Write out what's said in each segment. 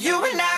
you and I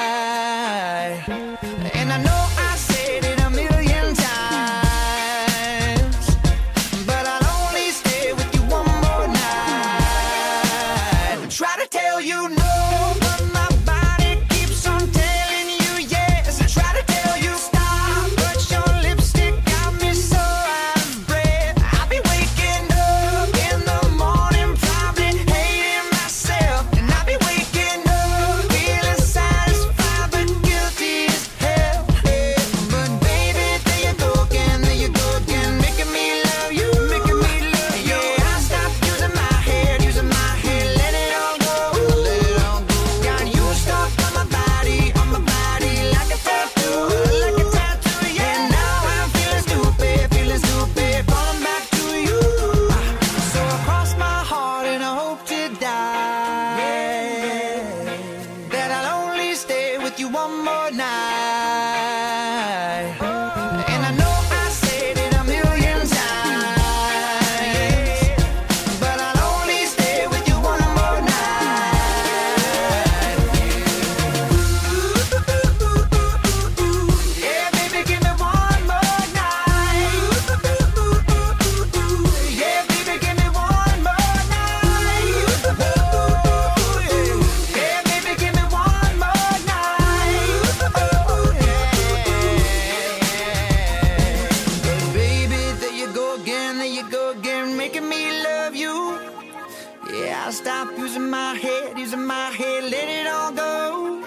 Yeah, I stopped using my head, using my head, let it all go.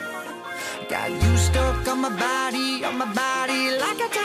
Got you stuck on my body, on my body, like a